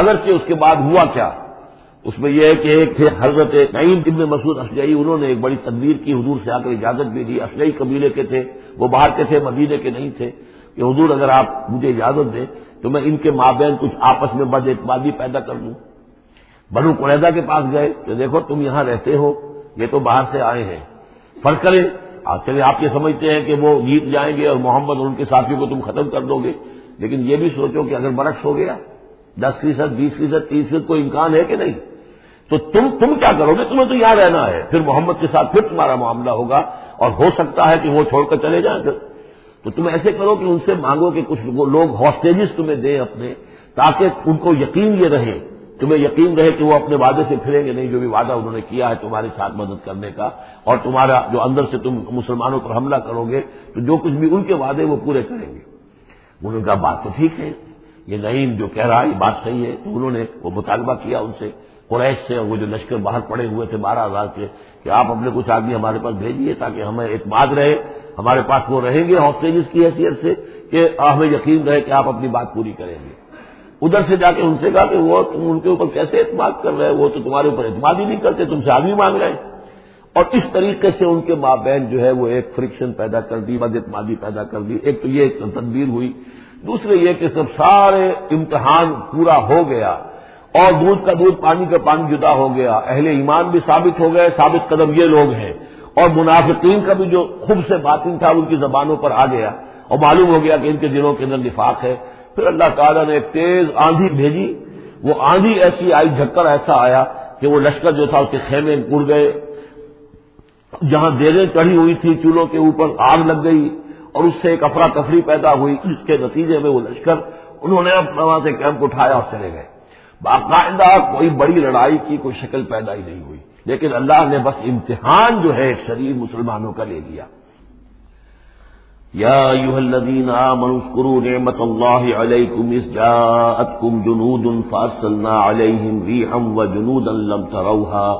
اگرچہ اس کے بعد ہوا کیا، اس میں یہ ہے کہ ایک تھے حضرت نعیم ابن مسعود اشجعی انہوں نے ایک بڑی تدبیر کی، حضور سے آ کر اجازت بھی دی اشجعی قبیلے کے تھے، وہ باہر کے تھے، مدینے کے نہیں تھے، کہ حضور اگر آپ مجھے اجازت دیں تو میں ان کے مابین کچھ آپس میں بد اعتمادی پیدا کر دوں۔ بنو قریدا کے پاس گئے، کہ دیکھو تم یہاں رہتے ہو، یہ تو باہر سے آئے ہیں۔ فرق کریں چلے آپ یہ سمجھتے ہیں کہ وہ جیت جائیں گے اور محمد اور ان کے ساتھیوں کو تم ختم کر دو گے، لیکن یہ بھی سوچو کہ اگر برعکس ہو گیا دس فیصد، بیس فیصد، تیس فیصد کوئی امکان ہے کہ نہیں؟ تو تم تم کیا کرو گے؟ تمہیں تو یہاں رہنا ہے۔ پھر محمد کے ساتھ پھر تمہارا معاملہ ہوگا اور ہو سکتا ہے کہ وہ چھوڑ کر چلے جائیں۔ پھر تو تم ایسے کرو کہ ان سے مانگو کہ کچھ لوگ ہاسٹیجز تمہیں دیں اپنے، تاکہ ان کو یقین یہ رہے، تمہیں یقین رہے کہ وہ اپنے وعدے سے پھریں گے۔ نہیں، جو بھی وعدہ انہوں نے کیا ہے تمہارے ساتھ مدد کرنے کا اور تمہارا جو اندر سے تم مسلمانوں پر حملہ کرو گے، تو جو کچھ بھی ان کے وعدے وہ پورے کریں گے۔ انہوں نے کہا، بات تو ٹھیک ہے۔ یہ نعیم جو کہہ رہا یہ بات صحیح ہے۔ تو انہوں نے وہ مطالبہ کیا ان سے، قریش سے وہ جو لشکر باہر پڑے ہوئے تھے بارہ ہزار کے، کہ آپ اپنے کچھ آدمی ہمارے پاس بھیجیے تاکہ ہمیں اعتماد رہے۔ ہمارے پاس وہ رہیں گے ہاسٹیجز کی حیثیت سے کہ ہمیں یقین رہے کہ آپ اپنی بات پوری کریں گے۔ ادھر سے جا کے ان سے کہا کہ وہ تم ان کے اوپر کیسے اعتماد کر رہے وہ تو تمہارے اوپر اعتماد ہی نہیں کرتے، تم سے آدمی مانگ رہے ہیں۔ اور اس طریقے سے ان کے ماں بہن جو ہے وہ ایک فرکشن پیدا کر دی بد اعتمادی پیدا کر دی۔ ایک تو یہ تدبیر ہوئی دوسرے یہ کہ سب سارے امتحان پورا ہو گیا اور دودھ کا دودھ پانی کا پانی جدا ہو گیا، اہل ایمان بھی ثابت ہو گئے، ثابت قدم یہ لوگ ہیں۔ اور منافقین کا بھی جو خوب سے باطن تھا، ان کی زبانوں پر آ گیا۔ اور معلوم ہو گیا کہ ان کے دلوں کے اندر نفاق ہے۔ پھر اللہ تعالیٰ نے ایک تیز آندھی بھیجی۔ وہ آندھی ایسی آئی، جھکر ایسا آیا کہ وہ لشکر جو تھا، اس کے خیمے اڑ گئے۔ جہاں دیریں چڑھی ہوئی تھی چولہوں کے اوپر آگ لگ گئی۔ اور اس سے ایک افراتفری پیدا ہوئی۔ جس کے نتیجے میں وہ لشکر انہوں نے اپنا وہاں سے کیمپ اٹھایا اور چلے گئے۔ باقاعدہ کوئی بڑی لڑائی کی کوئی شکل پیدا ہی نہیں ہوئی۔ لیکن اللہ نے بس امتحان جو ہے شریف مسلمانوں کا لے لیا۔ یا ایوہ الذین آمنوا اذکروا نعمت اللہ علیکم اس جاءتکم جنود فارسلنا علیہم ریحا وجنودا لم تروها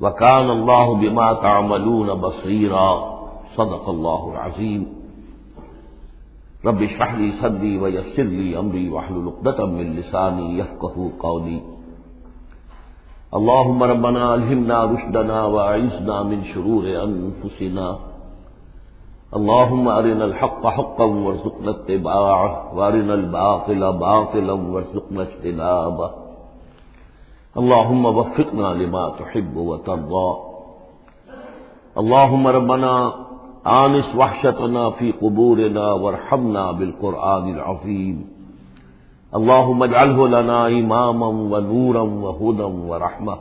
وکان اللہ بما تعملون بصیرا۔ صدق اللہ العظیم. رب اشرح لي صدري ويسر لي امري واحلل عقدة من لساني يفقهوا قولي. اللهم ربنا الهمنا رشدنا واعذنا من شرور انفسنا اللهم ارنا الحق حقا وارزقنا اتباعه وارنا الباطل باطلا وارزقنا اجتنابه. اللهم وفقنا لما تحب وترضى. اللهم ربنا آنس وحشتنا في قبورنا وارحمنا بالقرآن العظيم اللهم اجعله لنا إماما ونورا وهدى ورحمة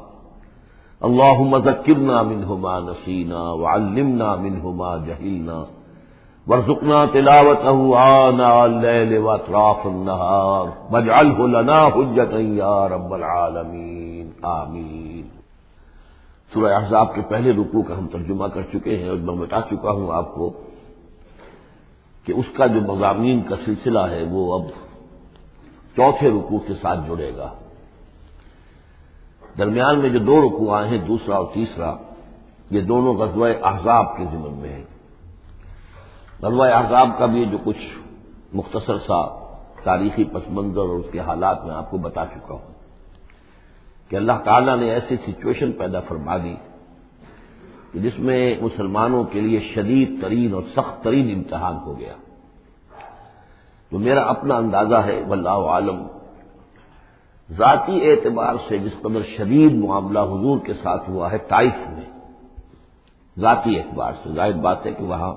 اللهم ذكرنا منه ما نسينا وعلمنا منه ما جهلنا وارزقنا تلاوته آناء الليل وأطراف النهار واجعله لنا حجة يا رب العالمين آمين سورہ احزاب کے پہلے رکوع کا ہم ترجمہ کر چکے ہیں اور میں بتا چکا ہوں آپ کو کہ اس کا جو مضامین کا سلسلہ ہے وہ اب چوتھے رکوع کے ساتھ جڑے گا۔ درمیان میں جو دو رکوع آئے ہیں، دوسرا اور تیسرا، یہ دونوں غزوہ احزاب کے ذمن میں ہیں۔ غزوہ احزاب کا بھی جو کچھ مختصر سا تاریخی پس منظر اور اس کے حالات میں آپ کو بتا چکا ہوں۔ کہ اللہ تعالیٰ نے ایسی سچویشن پیدا فرما دی کہ جس میں مسلمانوں کے لیے شدید ترین اور سخت ترین امتحان ہو گیا۔ جو میرا اپنا اندازہ ہے، واللہ عالم، ذاتی اعتبار سے جس قدر شدید معاملہ حضور کے ساتھ ہوا ہے، طائف میں۔ ذاتی اعتبار سے ظاہر بات ہے کہ وہاں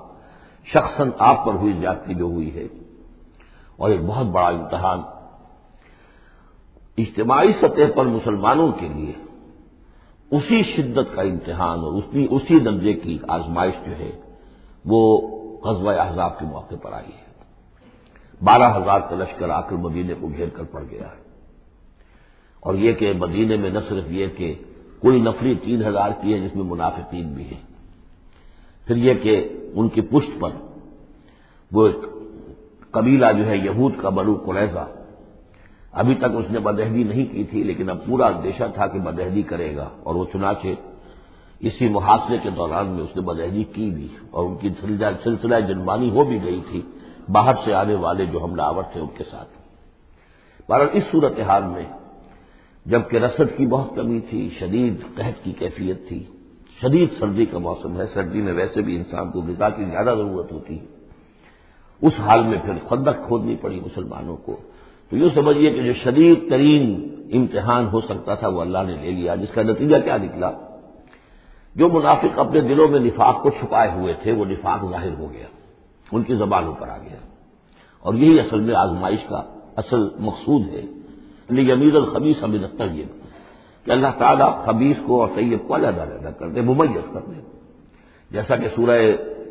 شخصاً آپ پر ہوئی جاتی جو ہوئی ہے اور ایک بہت بڑا امتحان۔ اجتماعی سطح پر مسلمانوں کے لیے اسی شدت کا امتحان اور اسی درجے کی آزمائش جو ہے، وہ غزوہ احزاب کے موقع پر آئی ہے۔ بارہ ہزار کا لشکر آ کر مدینے کو گھیر کر پڑ گیا ہے۔ اور یہ کہ مدینے میں نہ صرف یہ کہ کوئی نفری تین ہزار کی ہے جس میں منافقین بھی ہیں، پھر یہ کہ ان کی پشت پر وہ قبیلہ جو ہے، یہود کا بلو قریضہ ابھی تک اس نے بدہدی نہیں کی تھی، لیکن اب پورا اندیشہ تھا کہ بدہدی کرے گا۔ اور وہ چنانچہ اسی محاصرے کے دوران میں اس نے بدہدی کی بھی، اور ان کی سلسلہ جنبانی ہو بھی گئی تھی۔ باہر سے آنے والے جو حملہ آور تھے ان کے ساتھ۔ بہرحال اس صورت حال میں جبکہ رسد کی بہت کمی تھی، شدید قحط کی کیفیت تھی۔ شدید سردی کا موسم ہے، سردی میں ویسے بھی انسان کو غذا کی زیادہ ضرورت ہوتی ہے۔ اس حال میں پھر خندق کھودنی پڑی مسلمانوں کو۔ تو یوں سمجھیے کہ جو شدید ترین امتحان ہو سکتا تھا وہ اللہ نے لے لیا، جس کا نتیجہ کیا نکلا؟ جو منافق اپنے دلوں میں نفاق کو چھپائے ہوئے تھے، وہ نفاق ظاہر ہو گیا، ان کی زبانوں پر آ گیا۔ اور یہی اصل میں آزمائش کا اصل مقصود ہے۔ یعنی امیر الخبیس امیر طیب کہ اللہ تعالیٰ خبیص کو اور طیب کو علیحدہ علیحدہ کر دے، ممیز کر دے۔ جیسا کہ سورہ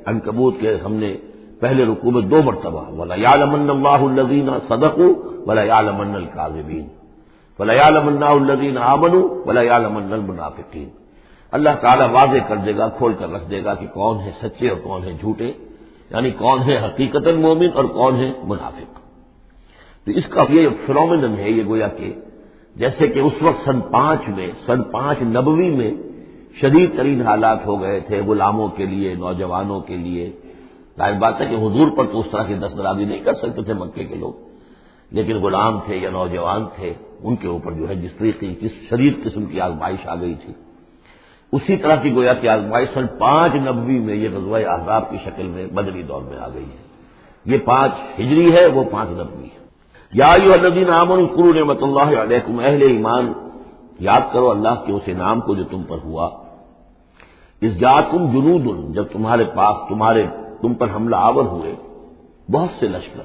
انکبوت کے ہم نے پہلے رکو میں دو مرتبہ ولا یالمن اللہ الدین صدق ولا یالمن القاظبین ولا یالمن الدین ولا المنافقین اللہ تعالیٰ واضح کر دے گا، کھول کر رکھ دے گا کہ کون ہے سچے اور کون ہے جھوٹے یعنی کون ہے حقیقت مومن اور کون ہے منافق۔ تو اس کا یہ فنومن ہے، یہ گویا کہ جیسے کہ اس وقت سن پانچ میں، سن پانچ نبوی میں شدید ترین حالات ہو گئے تھے، غلاموں کے لیے، نوجوانوں کے لیے ظاہر بات ہے کہ حضور پر تو اس طرح کی دسترابی نہیں کر سکتے تھے مکے کے لوگ۔ لیکن غلام تھے یا نوجوان تھے، ان کے اوپر جو ہے جس طریقے جس شدید قسم کی آزمائش آ گئی تھی۔ اسی طرح کی گویا کی آزمائش سن پانچ نبوی میں یہ غزوہ احزاب کی شکل میں بدلی دور میں آ گئی ہے۔ یہ پانچ ہجری ہے، وہ پانچ نبوی ہے یا یو الدین امن قرو نعمت اللہ علیکم اہل ایمان، یاد کرو اللہ کے اس انعام کو جو تم پر ہوا۔ اس جات تم جنود، جب تمہارے پاس، تمہارے تم پر حملہ آور ہوئے۔ بہت سے لشکر۔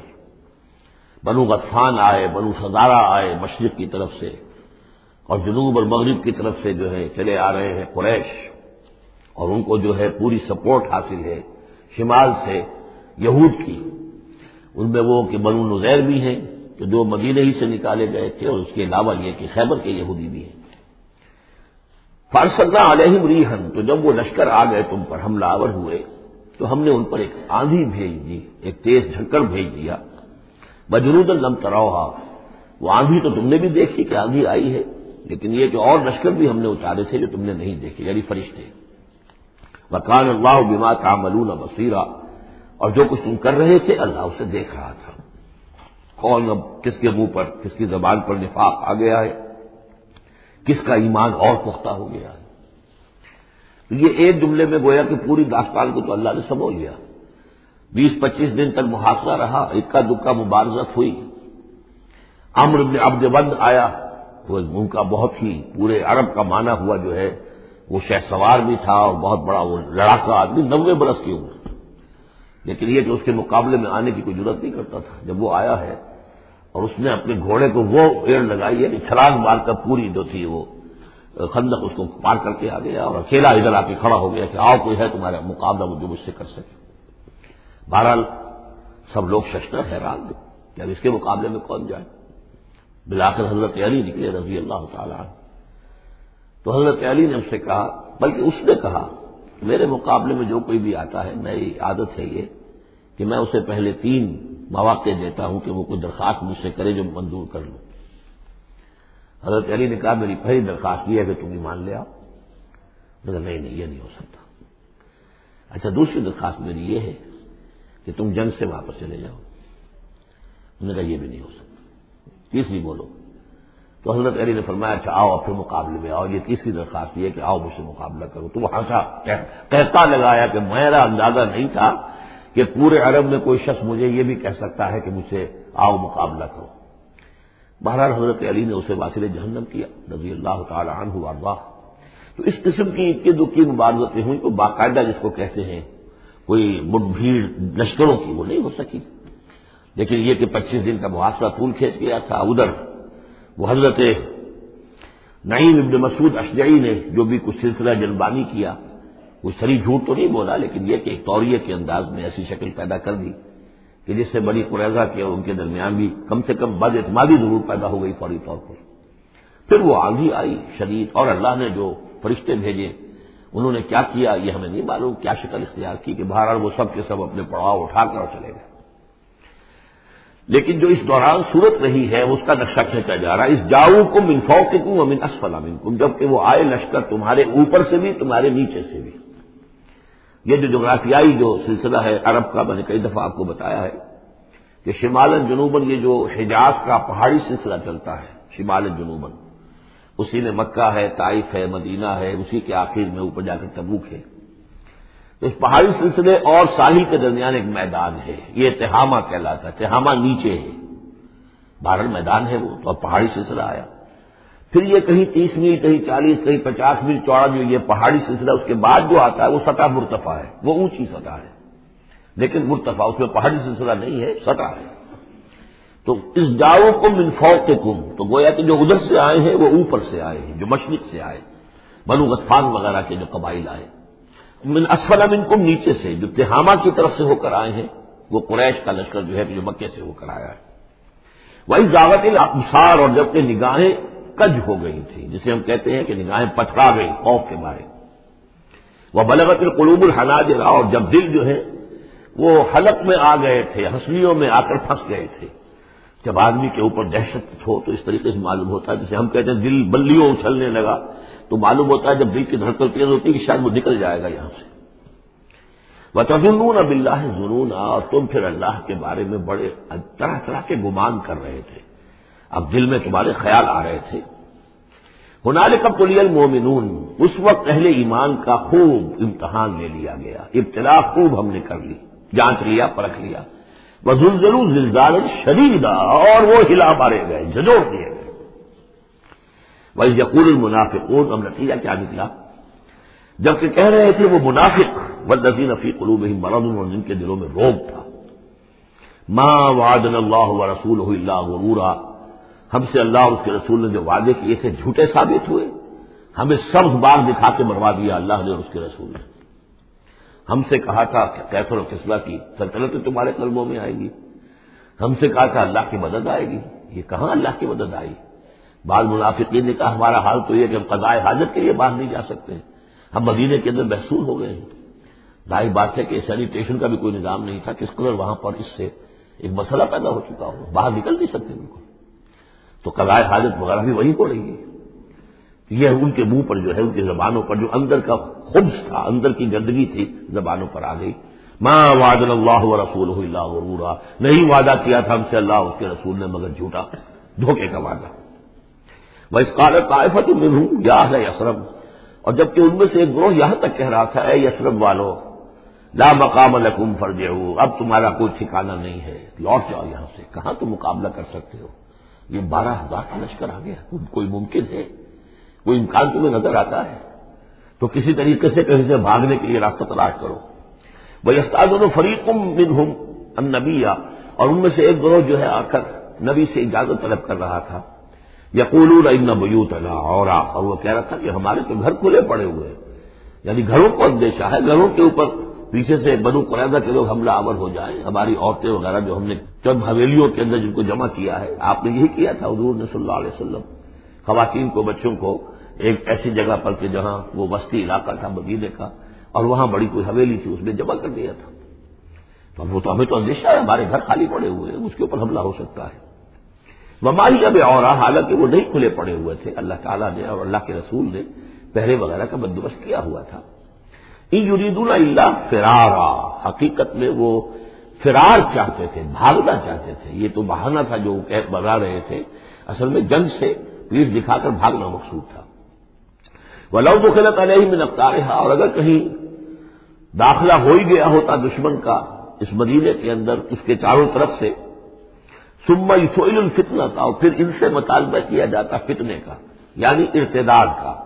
بنو غطفان آئے، بنو سزارا آئے مشرق کی طرف سے اور جنوب اور مغرب کی طرف سے جو ہے چلے آ رہے ہیں قریش۔ اور ان کو جو ہے پوری سپورٹ حاصل ہے شمال سے یہود کی۔ ان میں وہ کہ بنو نظیر بھی ہیں کہ جو مدینہ ہی سے نکالے گئے تھے اور اس کے علاوہ یہ کہ خیبر کے یہودی بھی ہیں۔ فارسلہ علیہم ریحن تو جب وہ لشکر آ گئے تم پر حملہ آور ہوئے تو ہم نے ان پر ایک آندھی بھیج دی، ایک تیز جھکڑ بھیج دیا۔ بجرود لم تروہا۔ وہ آندھی تو تم نے بھی دیکھی کہ آندھی آئی ہے، لیکن یہ کہ اور لشکر بھی ہم نے اتارے تھے جو تم نے نہیں دیکھے یعنی فرشتے۔ وکان اللہ بیما کا ملون بصیرہ اور جو کچھ تم کر رہے تھے، اللہ اسے دیکھ رہا تھا۔ کون اب کس کے منہ پر، کس کی زبان پر نفاق آ گیا ہے؟ کس کا ایمان اور پختہ ہو گیا ہے؟ یہ ایک جملے میں گویا کہ پوری داستان کو تو اللہ نے سمو لیا۔ بیس پچیس دن تک محاصرہ رہا، اکا دکا مبارزت ہوئی۔ امر ابن عبد بند آیا، وہ ان کا بہت ہی پورے عرب کا معنی ہوا جو ہے، وہ شہ سوار بھی تھا اور بہت بڑا وہ لڑاکا آدمی، نوے برس کی عمر۔ لیکن یہ کہ اس کے مقابلے میں آنے کی کوئی ضرورت نہیں کرتا تھا، جب وہ آیا ہے اور اس نے اپنے گھوڑے کو وہ ایڑ لگائی ہے کہ چھلانگ مار کر پوری جو تھی وہ خندق اس کو پار کر کے آ گیا اور اکیلا ادھر آ کے کھڑا ہو گیا کہ آؤ، کوئی ہے تمہارا مقابلہ جو مجھ سے کر سکے۔ بہرحال سب لوگ ششتر حیران کہ اب اس کے مقابلے میں کون جائے۔ بلاخر حضرت علی نکلے رضی اللہ تعالیٰ تو حضرت علی نے اس سے کہا، بلکہ اس نے کہا، میرے مقابلے میں جو کوئی بھی آتا ہے، میری عادت ہے یہ کہ میں اسے پہلے تین مواقع دیتا ہوں کہ وہ کوئی درخواست مجھ سے کرے جو منظور کر لوں۔ حضرت علی نے کہا، میری پہلی درخواست یہ ہے کہ تم ایمان لے آؤ۔ نہیں نہیں، یہ نہیں ہو سکتا۔ اچھا دوسری درخواست میری یہ ہے کہ تم جنگ سے واپس چلے جاؤ۔ انہوں نے کہا، یہ بھی نہیں ہو سکتا۔ تیسری بولو، تو حضرت علی نے فرمایا اچھا آؤ اپنے مقابلے میں آؤ۔ یہ تیسری درخواست یہ کہ آؤ، مجھ سے مقابلہ کرو۔ تو وہ ہنسا کہتا لگایا کہ میرا اندازہ نہیں تھا کہ پورے عرب میں کوئی شخص مجھے یہ بھی کہہ سکتا ہے کہ مجھ سے آؤ، مقابلہ کرو۔ بہرحال حضرت علی نے اسے واصل جہنم کیا، رضی اللہ تعالی عنہ اللہ تو اس قسم کی اکی دکی مبارزتیں ہوئی تو باقاعدہ جس کو کہتے ہیں، کوئی مٹ بھیڑ لشکروں کی وہ نہیں ہو سکی۔ لیکن یہ کہ پچیس دن کا محاصرہ پھول کھینچ گیا تھا، ادھر وہ حضرت نعیم ابن مسعود اشجعی نے جو بھی کچھ سلسلہ جلبانی کیا، وہ سری جھوٹ تو نہیں بولا، لیکن یہ کہ ایک توریہ کے انداز میں ایسی شکل پیدا کر دی۔ کہ جس سے بڑی قریضہ کے اور ان کے درمیان بھی کم سے کم بد اعتمادی ضرور پیدا ہو گئی فوری طور پر۔ پھر وہ آندھی آئی شدید اور اللہ نے جو فرشتے بھیجے، انہوں نے کیا کیا یہ ہمیں نہیں معلوم، کیا شکل اختیار کی کہ باہر وہ سب کے سب اپنے پڑاؤ اٹھا کر چلے گئے۔ لیکن جو اس دوران صورت رہی ہے اس کا نقشہ کھینچا جا رہا ہے۔ اس جاؤ کو منفو کے کم امین اسفلا کم جبکہ وہ آئے لشکر تمہارے اوپر سے بھی، تمہارے نیچے سے بھی۔ یہ جو جغرافیائی جو سلسلہ ہے عرب کا میں نے کئی دفعہ آپ کو بتایا ہے کہ شمالن جنوبن یہ جو حجاز کا پہاڑی سلسلہ چلتا ہے شمالن جنوبن اسی میں مکہ ہے، طائف ہے، مدینہ ہے، اسی کے آخر میں اوپر جا کر تبوک ہے۔ تو اس پہاڑی سلسلے اور ساحل کے درمیان ایک میدان ہے، یہ تہامہ کہلاتا ہے، تہامہ نیچے ہے۔ بھارت میدان ہے وہ، تو اب پہاڑی سلسلہ آیا۔ پھر یہ کہیں تیس میل، کہیں چالیس، کہیں پچاس میل چوڑا جو یہ پہاڑی سلسلہ اس کے بعد جو آتا ہے، وہ سطح مرتفع ہے، وہ اونچی سطح ہے۔ لیکن مرتفع اس میں پہاڑی سلسلہ نہیں ہے، سطح ہے۔ تو اس جاؤ کو منفوق کے کم تو گویا کہ جو ادھر سے آئے ہیں، وہ اوپر سے آئے ہیں، جو مشرق سے آئے بنو غطفان وغیرہ کے جو قبائل آئے من اسفل من کم نیچے سے، جو تہامہ کی طرف سے ہو کر آئے ہیں، وہ قریش کا لشکر جو ہے، جو مکے سے ہو کر آیا ہے۔ وہی زاوت الابصار اور جبکہ نگاہیں کج ہو گئی تھی، جسے ہم کہتے ہیں کہ نگاہیں پتھرا گئی خوف کے بارے۔ وہ بلغت القلوب الحناج رہا اور جب دل جو ہے وہ حلق میں آ گئے تھے، ہنسلیوں میں آ کر پھنس گئے تھے۔ جب آدمی کے اوپر دہشت ہو تو اس طریقے سے معلوم ہوتا ہے، جسے ہم کہتے ہیں دل بلیوں اچھلنے لگا۔ تو معلوم ہوتا ہے جب دل کی دھڑکن تیز ہوتی ہے کہ شاید وہ نکل جائے گا یہاں سے۔ وہ تجنون اب اللہ جنون اور تم پھر اللہ کے بارے میں بڑے طرح طرح کے گمان کر رہے تھے۔ اب دل میں تمہارے خیال آ رہے تھے۔ ہنال کب کلی المومنون اس وقت اہل ایمان کا خوب امتحان لے لیا گیا ابتلا خوب ہم نے کر لی، جانچ لیا، پرکھ لیا۔ وہ ضرور زلزال شریر اور وہ ہلا مارے گئے ججوڑ دیے گئے۔ وہ یقول المنافقون، اب نتیجہ کیا نکلا؟ جبکہ کہہ رہے تھے وہ منافق و نظین فی قلوب ہی مرد اور جن کے دلوں میں روگ تھا۔ ماں وعدن اللہ و رسول اللہ غرورا۔ ہم سے اللہ اور اس کے رسول نے جو وعدے کیے تھے جھوٹے ثابت ہوئے۔ ہمیں سبز باغ دکھا کے مروا دیا اللہ نے اور اس کے رسول نے۔ ہم سے کہا تھا کہ کیسر و قسمہ کی سلطنت تمہارے قلبوں میں آئے گی۔ ہم سے کہا تھا اللہ کی مدد آئے گی۔ یہ کہاں اللہ کی مدد آئی؟ بعض منافقین نے کہا ہمارا حال تو یہ کہ ہم قضائے حاجت کے لیے باہر نہیں جا سکتے۔ ہم مدینے کے اندر محسوس ہو گئے ہیں۔ ظاہر بات ہے کہ سینیٹیشن کا بھی کوئی نظام نہیں تھا۔ کس قدر وہاں پر اس سے ایک مسئلہ پیدا ہو چکا ہو؟ باہر نکل نہیں سکتے بالکل۔ تو قضائے حاجت وغیرہ بھی وہیں ہو رہی ہے۔ یہ ان کے منہ پر جو ہے، ان کی زبانوں پر جو اندر کا خبز تھا، اندر کی گندگی تھی، زبانوں پر آ گئی۔ ماں واد اللہ و رسول اللہ نہیں وعدہ کیا تھا ہم سے اللہ، اس کے رسول نے، مگر جھوٹا، دھوکے کا وعدہ۔ وہ اس کال طائفت میں ہوں یا ہے یسرم اور جبکہ ان میں سے ایک گروہ یہاں تک کہہ رہا تھا، اے یسرم والو، لا مقام لکم فرج اب تمہارا کوئی ٹھکانا نہیں ہے۔ لوٹ جاؤ یہاں سے۔ کہاں تم مقابلہ کر سکتے ہو؟ یہ بارہ ہزار کا لشکر آ گیا۔ کوئی ممکن ہے؟ کوئی امکان تمہیں نظر آتا ہے۔ تو کسی طریقے سے کہیں سے بھاگنے کے لیے راستہ تلاش کرو۔ بھائی استاد فریقم بن ہوں نبیا اور ان میں سے ایک گروہ جو ہے آ کر نبی سے اجازت طلب کر رہا تھا۔ یقول ان بیوت اور اور وہ کہہ رہا تھا کہ ہمارے تو گھر کھلے پڑے ہوئے ہیں۔ یعنی گھروں کو اندیشہ ہے، گھروں کے اوپر پیچھے سے بنو قریضہ کے لوگ حملہ آور ہو جائیں۔ ہماری عورتیں وغیرہ جو ہم نے چند حویلیوں کے اندر جن کو جمع کیا ہے، آپ نے یہی کیا تھا حضور نے صلی اللہ علیہ وسلم۔ خواتین کو، بچوں کو ایک ایسی جگہ پر کہ جہاں وہ وسطی علاقہ تھا مدینے کا، اور وہاں بڑی کوئی حویلی تھی، اس میں جمع کر دیا تھا۔ تو وہ تو ہمیں تو اندیشہ ہے، ہمارے گھر خالی پڑے ہوئے ہیں، اس کے اوپر حملہ ہو سکتا ہے۔ ومالی اب اور حالانکہ وہ نہیں کھلے پڑے ہوئے تھے۔ اللہ تعالیٰ نے اور اللہ کے رسول نے پہرے وغیرہ کا بندوبست کیا ہوا تھا۔ یرید اللہ فرارا۔ حقیقت میں وہ فرار چاہتے تھے، بھاگنا چاہتے تھے۔ یہ تو بہانا تھا جو بنا رہے تھے۔ اصل میں جنگ سے پیٹ دکھا کر بھاگنا مقصود تھا۔ وہ لو تو خلط علیہ میں نفتار اور اگر کہیں داخلہ ہو ہی گیا ہوتا دشمن کا اس مدینے کے اندر، اس کے چاروں طرف سے۔ سما یسوئل الفتنا تھا اور پھر ان سے مطالبہ کیا جاتا فتنے کا یعنی ارتداد کا۔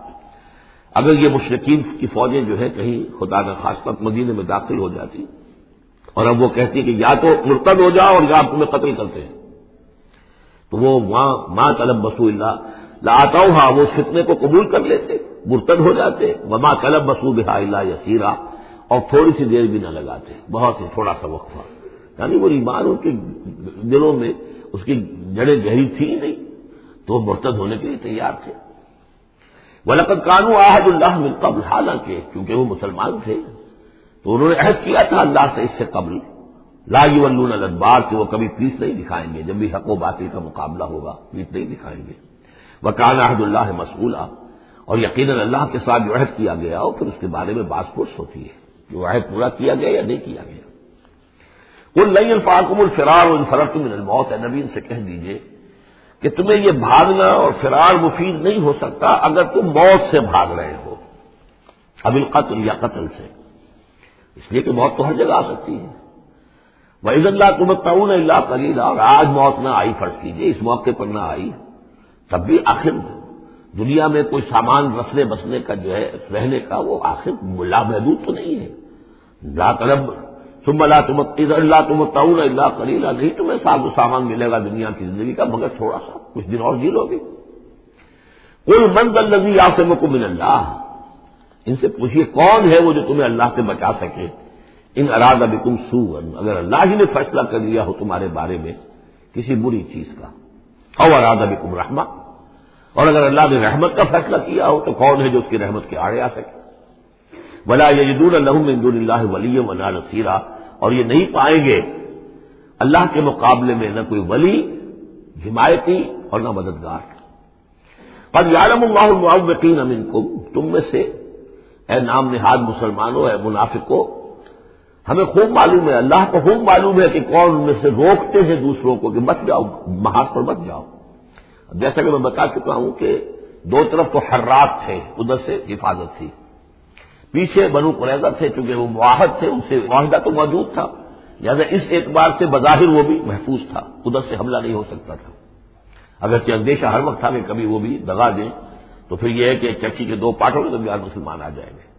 اگر یہ مشرقین کی فوجیں جو ہے کہیں خدا نہ خاص پر مدینے میں داخل ہو جاتی اور اب وہ کہتی کہ یا تو مرتد ہو جاؤ اور یا آپ تمہیں قتل کرتے ہیں۔ تو وہ ماں ماں طلب بسو اللہ لاتا ہوں ہاں وہ فتنے کو قبول کر لیتے، مرتد ہو جاتے وہ ماں طلب بسو بحا اللہ یسیرا اور تھوڑی سی دیر بھی نہ لگاتے، بہت ہی تھوڑا سا وقفہ یعنی وہ ایمان ان کے دلوں میں اس کی جڑیں گہری تھی ہی نہیں، تو وہ مرتد ہونے کے لیے تیار تھے۔ وہ قانو آحد اللہ من قبل، حالانکہ کیونکہ وہ مسلمان تھے، تو انہوں نے عہد کیا تھا اللہ سے اس سے قبل۔ لا یولون الادبار کہ وہ کبھی پیس نہیں دکھائیں گے، جب بھی حق و باطل کا مقابلہ ہوگا پیس نہیں دکھائیں گے۔ وہ کان عہد اللہ مسئولہ اور یقیناً اللہ کے ساتھ جو عہد کیا گیا ہو پھر اس کے بارے میں باس پوچھ ہوتی ہے کہ وہ عہد پورا کیا گیا یا نہیں کیا گیا۔ وہ نئی الفاقم الفرار و انفرت من الموت ہے نبی ان سے کہہ دیجیے کہ تمہیں یہ بھاگنا اور فرار مفید نہیں ہو سکتا اگر تم موت سے بھاگ رہے ہو۔ اب القتل یا قتل سے۔ اس لیے کہ موت تو ہر جگہ آ سکتی ہے۔ وہ اللہ تم تعاون اللہ کلیلہ اور آج موت نہ آئی، فرض کیجیے اس موقع پر نہ آئی۔ تب بھی آخر دنیا میں کوئی سامان رسنے بسنے کا جو ہے، رہنے کا وہ آخر ملا محدود تو نہیں ہے۔ لا طلب تم اللہ تم اللہ تم تعاون اللہ کلیلہ نہیں تمہیں سال سامان ملے گا دنیا کی زندگی کا، مگر تھوڑا سا، کچھ دن اور جی لو گے۔ کل مند الزی آسم کو من اللہ۔ ان سے پوچھیے کون ہے وہ جو تمہیں اللہ سے بچا سکے۔ ان اراد ابھی تم سو اگر اللہ ہی نے فیصلہ کر لیا ہو تمہارے بارے میں کسی بری چیز کا۔ او اراد ابھی تم رحمت اور اگر اللہ نے رحمت کا فیصلہ کیا ہو تو کون ہے جو اس کی رحمت کے آڑے آ سکے؟ بلا یدون اللہ مندون اللہ ولی ولا نصیرہ اور یہ نہیں پائیں گے اللہ کے مقابلے میں نہ کوئی ولی، حمایتی اور نہ مددگار۔ پر یارم اللہ یقین امین تم میں سے۔ اے نام نہاد مسلمانوں، اے منافقوں، ہمیں خوب معلوم ہے، اللہ کو خوب معلوم ہے کہ کون ان میں سے روکتے ہیں دوسروں کو کہ مت جاؤ، محاذ پر مت جاؤ۔ جیسا کہ میں بتا چکا ہوں کہ دو طرف تو حرات تھے، ادھر سے حفاظت تھی۔ پیچھے بنو قریضہ تھے، چونکہ وہ معاہد تھے، ان سے معاہدہ تو موجود تھا۔ لہٰذا اس اعتبار سے بظاہر وہ بھی محفوظ تھا ادھر سے حملہ نہیں ہو سکتا تھا۔ اگرچہ اندیشہ ہر وقت تھا کہ کبھی وہ بھی دگا دیں، تو پھر یہ ہے کہ چکی کے دو پارٹوں کے درمیان مسلمان آ جائیں گے۔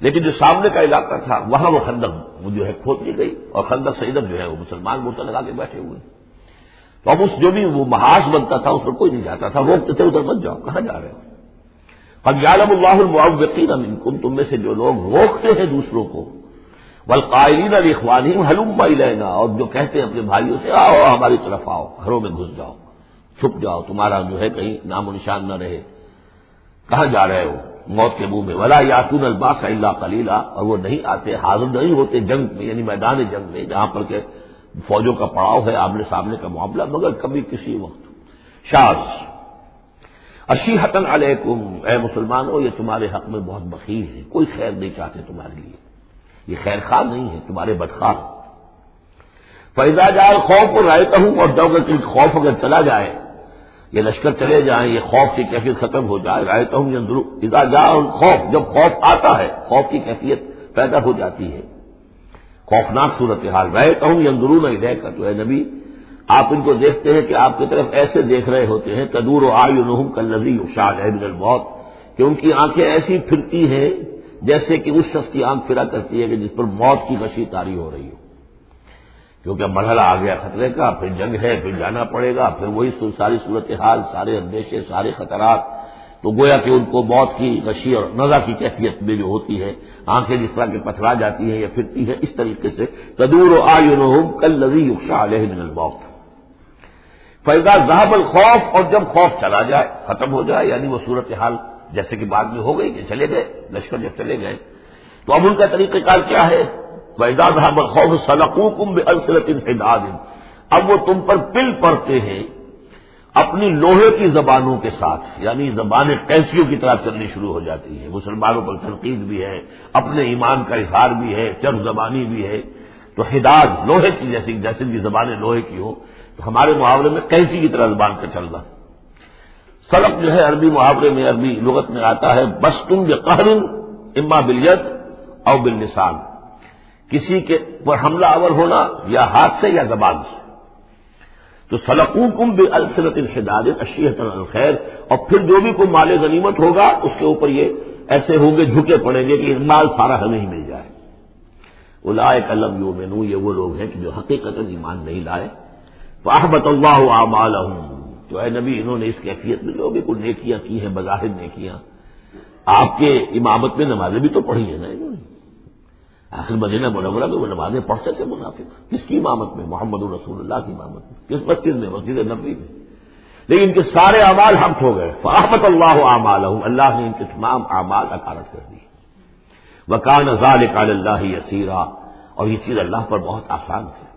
لیکن جو سامنے کا علاقہ تھا، وہاں وہ خندق جو ہے کھود دی گئی اور خندق سے ادھر جو ہے وہ مسلمان مورتا لگا کے بیٹھے ہوئے۔ تو اب اس جو بھی وہ محاذ بنتا تھا، اس پر کوئی نہیں جاتا تھا، روکتے تھے، ادھر مت جاؤ، کہاں جا رہے ہو؟ اب یالم اللہ المعوقین امنکم تم میں سے جو لوگ روکتے ہیں دوسروں کو۔ بل قائرین حلوم لینا اور جو کہتے ہیں اپنے بھائیوں سے، آؤ ہماری طرف آؤ، گھروں میں گھس جاؤ، چھپ جاؤ، تمہارا جو ہے کہیں نام و نشان نہ رہے۔ کہاں جا رہے ہو؟ موت کے منہ میں۔ ولا یاتون الباس اللہ کلیلہ اور وہ نہیں آتے، حاضر نہیں ہوتے جنگ میں یعنی میدان جنگ میں، جہاں پر کہ فوجوں کا پڑاؤ ہے، آمنے سامنے کا معاملہ، مگر کبھی کسی وقت۔ شاز اشی حتن علیکم۔ اے مسلمانوں یہ تمہارے حق میں بہت بخیر ہے کوئی خیر نہیں چاہتے تمہارے لیے۔ یہ خیر خواہ نہیں ہے، تمہارے بدخواہ۔ فیضا جائے خوف کو رائتا ہوں اور جب خوف اگر چلا جائے، یہ لشکر چلے جائیں، یہ خوف کی کیفیت ختم ہو جائے رائے تو اذا جا خوف جب خوف آتا ہے، خوف کی کیفیت پیدا ہو جاتی ہے۔ خوفناک صورت حال رائے تو ہوں اندرون نہیں رہ کر تو اے نبی آپ ان کو دیکھتے ہیں کہ آپ کی طرف ایسے دیکھ رہے ہوتے ہیں، تدور و آئی نحم کل نظی شاہ ہے الموت، کہ ان کی آنکھیں ایسی پھرتی ہیں جیسے کہ اس شخص کی آنکھ پھرا کرتی ہے کہ جس پر موت کی غشی تاری ہو رہی ہو۔ کیونکہ مرحلہ آ گیا خطرے کا، پھر جنگ ہے، پھر جانا پڑے گا، پھر وہی ساری صورتحال، سارے اندیشے، سارے خطرات۔ تو گویا کہ ان کو موت کی غشی اور نزا کی کیفیت میں جو ہوتی ہے، آنکھیں جس طرح کے پتھرا جاتی ہیں یا پھرتی ہے اس طریقے سے تدور و آئین کل لذی یقشا علیہ من الموت۔ فیضا ذہب الخوف اور جب خوف چلا جائے، ختم ہو جائے یعنی وہ صورتحال جیسے کہ بعد میں ہو گئی کہ چلے گئے، لشکر جب چلے گئے۔ تو اب ان کا طریقہ کار کیا ہے؟ خوف سلقو کم السلط انحداد اب وہ تم پر پل پڑتے ہیں اپنی لوہے کی زبانوں کے ساتھ یعنی زبانیں کیسیوں کی طرح چلنی شروع ہو جاتی ہیں۔ مسلمانوں پر تنقید بھی ہے، اپنے ایمان کا اظہار بھی ہے چر زبانی بھی ہے۔ تو حداد لوہے کی جیسی جیسے بھی زبانیں لوہے کی ہو ہمارے محاورے میں کیسی کی طرح زبان کا چلنا سلق جو ہے عربی محاورے میں، عربی لغت میں آتا ہے، بس تم قہرن، اما بلیت اور بالنسان کسی کے پر حملہ آور ہونا یا ہاتھ سے یا زبان سے۔ تو سلقو کم بے السلط الحداد اشیت الخیر۔ اور پھر جو بھی کوئی مال غنیمت ہوگا، اس کے اوپر یہ ایسے ہوں گے جھکے پڑیں گے کہ مال سارا ہمیں ہی مل جائے۔ وہ لائے قلم یو مینو یہ وہ لوگ ہیں کہ جو حقیقت ایمان نہیں لائے۔ تو احمد اللہ اعمال تو اے نبی، انہوں نے اس کیفیت میں جو بھی کوئی نیکیاں کی ہیں، بظاہر نیکیاں، آپ کے امامت میں نمازیں بھی تو پڑھی ہیں نا انہوں نے۔ آخر مدینہ منورہ میں وہ نمازیں پڑھتے تھے منافق۔ کس کی امامت میں؟ محمد الرسول اللہ کی امامت میں۔ کس مسجد میں؟ مسجد نبی میں۔ لیکن ان کے سارے اعمال حق ہو گئے۔ فاحمت اللہ اعمال اللہ نے ان کے تمام اعمال اکارت کر دی وکان ازال کال اللہ یسیرا۔ اور یہ چیز اللہ پر بہت آسان تھی۔